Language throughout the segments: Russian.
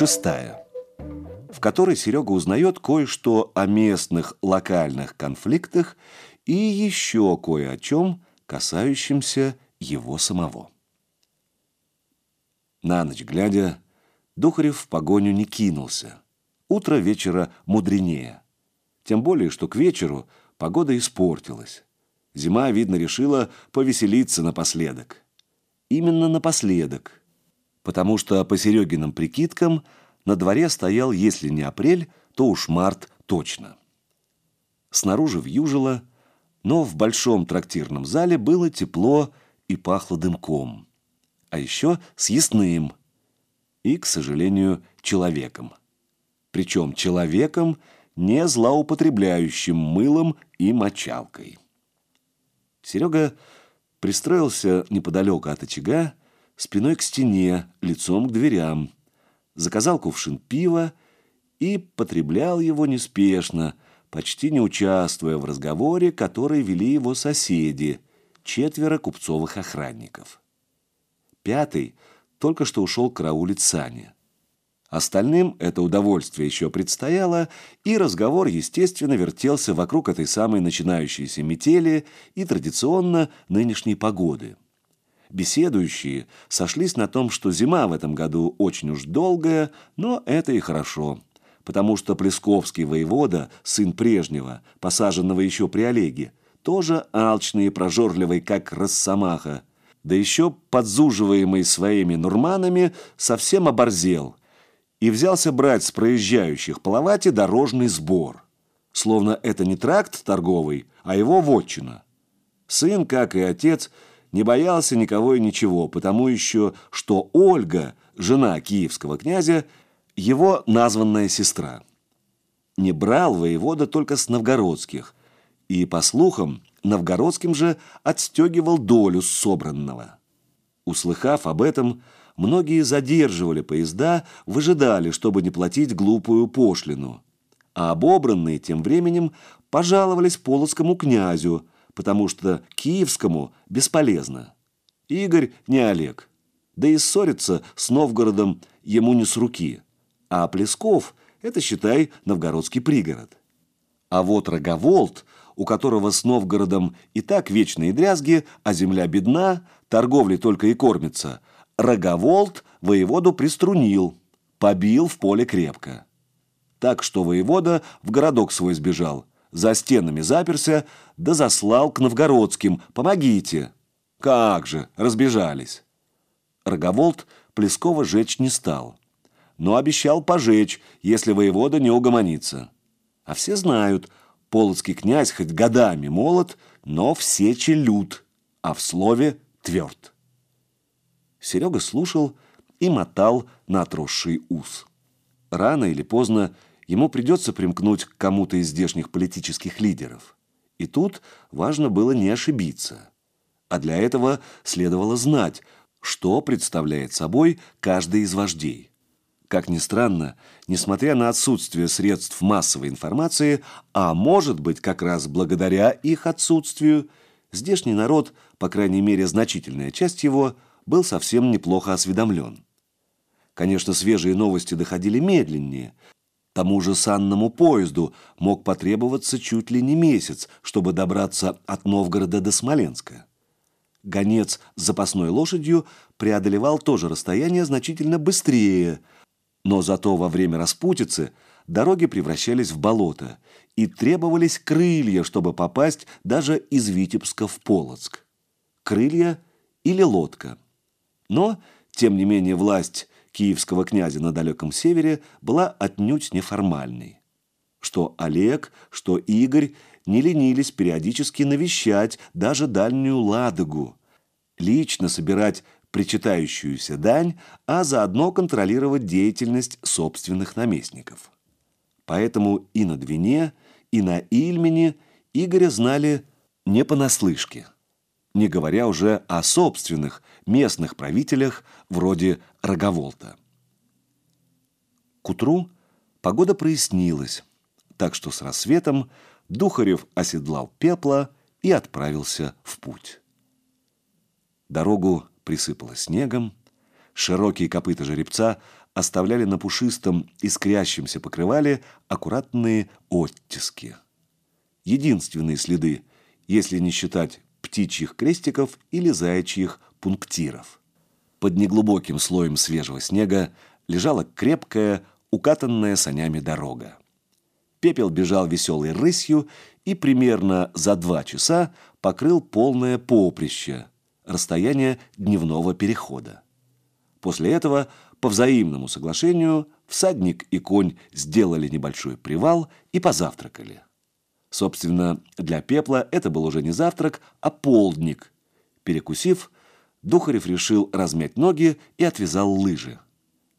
Шестая, в которой Серега узнает кое-что о местных локальных конфликтах и еще кое о чем, касающемся его самого. На ночь глядя, Духарев в погоню не кинулся. Утро вечера мудренее. Тем более, что к вечеру погода испортилась. Зима, видно, решила повеселиться напоследок. Именно напоследок. Потому что по Серегиным прикидкам на дворе стоял, если не апрель, то уж март точно. Снаружи вьюжило, но в большом трактирном зале было тепло и пахло дымком. А еще съестным и, к сожалению, человеком. Причем человеком, не злоупотребляющим мылом и мочалкой. Серега пристроился неподалеку от очага, спиной к стене, лицом к дверям, заказал кувшин пива и потреблял его неспешно, почти не участвуя в разговоре, который вели его соседи, четверо купцовых охранников. Пятый только что ушел караулить Сани. Остальным это удовольствие еще предстояло, и разговор, естественно, вертелся вокруг этой самой начинающейся метели и традиционно нынешней погоды. Беседующие сошлись на том, что зима в этом году очень уж долгая, но это и хорошо, потому что Плесковский воевода, сын прежнего, посаженного еще при Олеге, тоже алчный и прожорливый, как росомаха, да еще подзуживаемый своими нурманами, совсем оборзел – и взялся брать с проезжающих Палавати дорожный сбор. Словно это не тракт торговый, а его вотчина. Сын, как и отец, не боялся никого и ничего, потому еще, что Ольга, жена киевского князя, его названная сестра. Не брал воевода только с новгородских, и, по слухам, новгородским же отстегивал долю собранного. Услыхав об этом, Многие задерживали поезда, выжидали, чтобы не платить глупую пошлину. А обобранные тем временем пожаловались полоцкому князю, потому что киевскому бесполезно. Игорь не Олег. Да и ссориться с Новгородом ему не с руки. А Плесков – это, считай, новгородский пригород. А вот Роговолт, у которого с Новгородом и так вечные дрязги, а земля бедна, торговли только и кормится – Роговолт воеводу приструнил, побил в поле крепко. Так что воевода в городок свой сбежал, за стенами заперся, да заслал к новгородским «Помогите!» Как же, разбежались. Роговолт Плескова жечь не стал, но обещал пожечь, если воевода не угомонится. А все знают, полоцкий князь хоть годами молод, но все челют, а в слове тверд. Серега слушал и мотал на отросший ус. Рано или поздно ему придется примкнуть к кому-то из здешних политических лидеров. И тут важно было не ошибиться. А для этого следовало знать, что представляет собой каждый из вождей. Как ни странно, несмотря на отсутствие средств массовой информации, а может быть как раз благодаря их отсутствию, здешний народ, по крайней мере значительная часть его – был совсем неплохо осведомлен. Конечно, свежие новости доходили медленнее. Тому же санному поезду мог потребоваться чуть ли не месяц, чтобы добраться от Новгорода до Смоленска. Гонец с запасной лошадью преодолевал тоже расстояние значительно быстрее, но зато во время распутицы дороги превращались в болото, и требовались крылья, чтобы попасть даже из Витебска в Полоцк. Крылья или лодка – но, тем не менее, власть киевского князя на далеком севере была отнюдь неформальной. Что Олег, что Игорь не ленились периодически навещать даже дальнюю Ладогу, лично собирать причитающуюся дань, а заодно контролировать деятельность собственных наместников. Поэтому и на Двине, и на Ильмене Игоря знали не понаслышке – не говоря уже о собственных местных правителях вроде Роговолта. К утру погода прояснилась, так что с рассветом Духарев оседлал пепла и отправился в путь. Дорогу присыпало снегом, широкие копыта жеребца оставляли на пушистом искрящемся покрывале аккуратные оттиски. Единственные следы, если не считать птичьих крестиков или заячьих пунктиров. Под неглубоким слоем свежего снега лежала крепкая, укатанная санями дорога. Пепел бежал веселой рысью и примерно за два часа покрыл полное поприще, расстояние дневного перехода. После этого, по взаимному соглашению, всадник и конь сделали небольшой привал и позавтракали. Собственно, для Пепла это был уже не завтрак, а полдник. Перекусив, Духарев решил размять ноги и отвязал лыжи.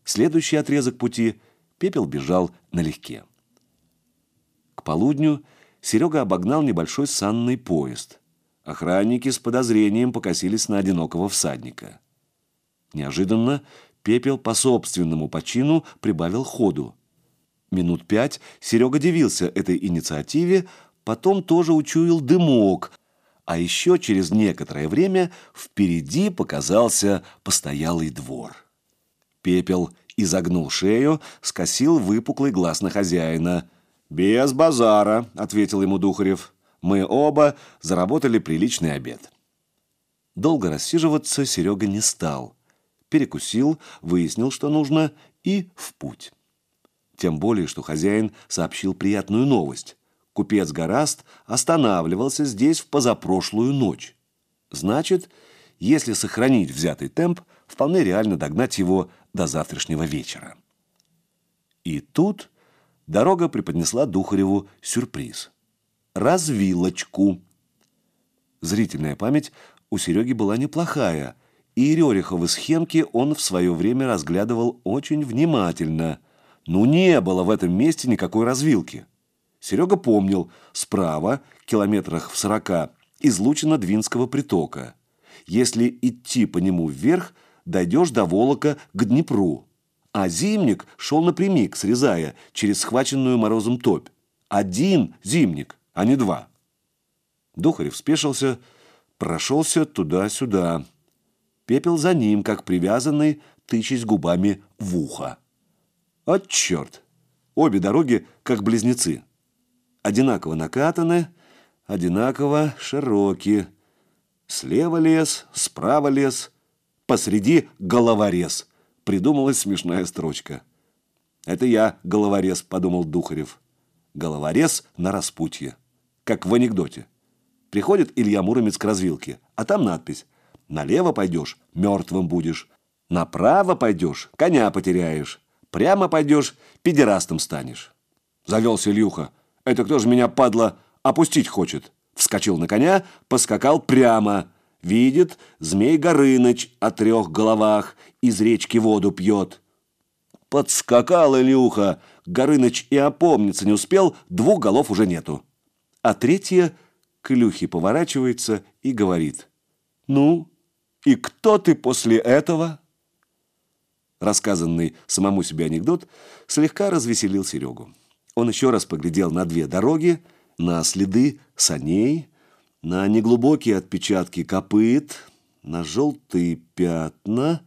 Следующий отрезок пути Пепел бежал налегке. К полудню Серега обогнал небольшой санный поезд. Охранники с подозрением покосились на одинокого всадника. Неожиданно Пепел по собственному почину прибавил ходу. Минут пять Серега дивился этой инициативе, потом тоже учуял дымок, а еще через некоторое время впереди показался постоялый двор. Пепел изогнул шею, скосил выпуклый глаз на хозяина. «Без базара», — ответил ему Духарев. «Мы оба заработали приличный обед». Долго рассиживаться Серега не стал. Перекусил, выяснил, что нужно, и в путь. Тем более, что хозяин сообщил приятную новость. Купец Гораст останавливался здесь в позапрошлую ночь. Значит, если сохранить взятый темп, вполне реально догнать его до завтрашнего вечера. И тут дорога преподнесла Духареву сюрприз. Развилочку. Зрительная память у Сереги была неплохая, и Рериховы схемки он в свое время разглядывал очень внимательно – ну, не было в этом месте никакой развилки. Серега помнил, справа, километрах в сорока, излучина Двинского притока. Если идти по нему вверх, дойдешь до Волока к Днепру. А зимник шел напрямик, срезая через схваченную морозом топь. Один зимник, а не два. Духарев спешился, прошелся туда-сюда. Пепел за ним, как привязанный, тычась губами в ухо. От черт! Обе дороги как близнецы. Одинаково накатаны, одинаково широкие. Слева лес, справа лес, посреди головорез. Придумалась смешная строчка. «Это я, головорез», — подумал Духарев. «Головорез на распутье». Как в анекдоте. Приходит Илья Муромец к развилке, а там надпись «Налево пойдешь – мертвым будешь, направо пойдешь – коня потеряешь». Прямо пойдешь, педерастом станешь. Завелся Илюха. Это кто же меня, падла, опустить хочет? Вскочил на коня, поскакал прямо. Видит, змей Горыныч о трех головах из речки воду пьет. Подскакал Илюха. Горыныч и опомниться не успел, двух голов уже нету. А третья к Илюхе поворачивается и говорит. «Ну, и кто ты после этого?» Рассказанный самому себе анекдот слегка развеселил Серегу. Он еще раз поглядел на две дороги, на следы саней, на неглубокие отпечатки копыт, на желтые пятна,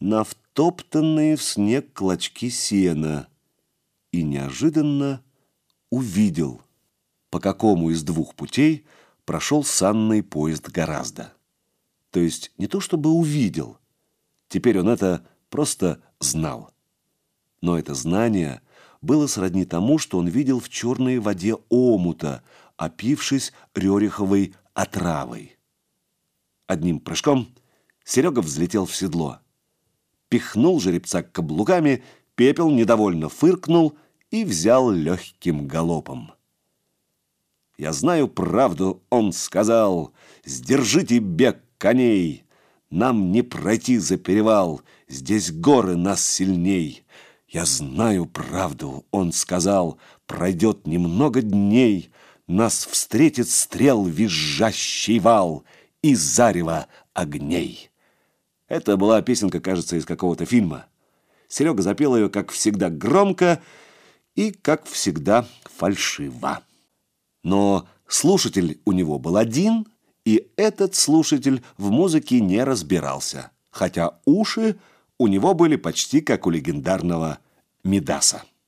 на втоптанные в снег клочки сена и неожиданно увидел, по какому из двух путей прошел санный поезд гораздо. То есть не то чтобы увидел, теперь он это просто знал. Но это знание было сродни тому, что он видел в черной воде омута, опившись рериховой отравой. Одним прыжком Серега взлетел в седло. Пихнул жеребца каблуками, пепел недовольно фыркнул и взял легким галопом. «Я знаю правду», — он сказал, — «сдержите бег коней, нам не пройти за перевал, здесь горы нас сильней. Я знаю правду, он сказал, пройдет немного дней, нас встретит стрел визжащий вал и зарево огней. Это была песенка, кажется, из какого-то фильма. Серега запел ее, как всегда, громко и, как всегда, фальшиво. Но слушатель у него был один, и этот слушатель в музыке не разбирался, хотя уши у него были почти как у легендарного Мидаса.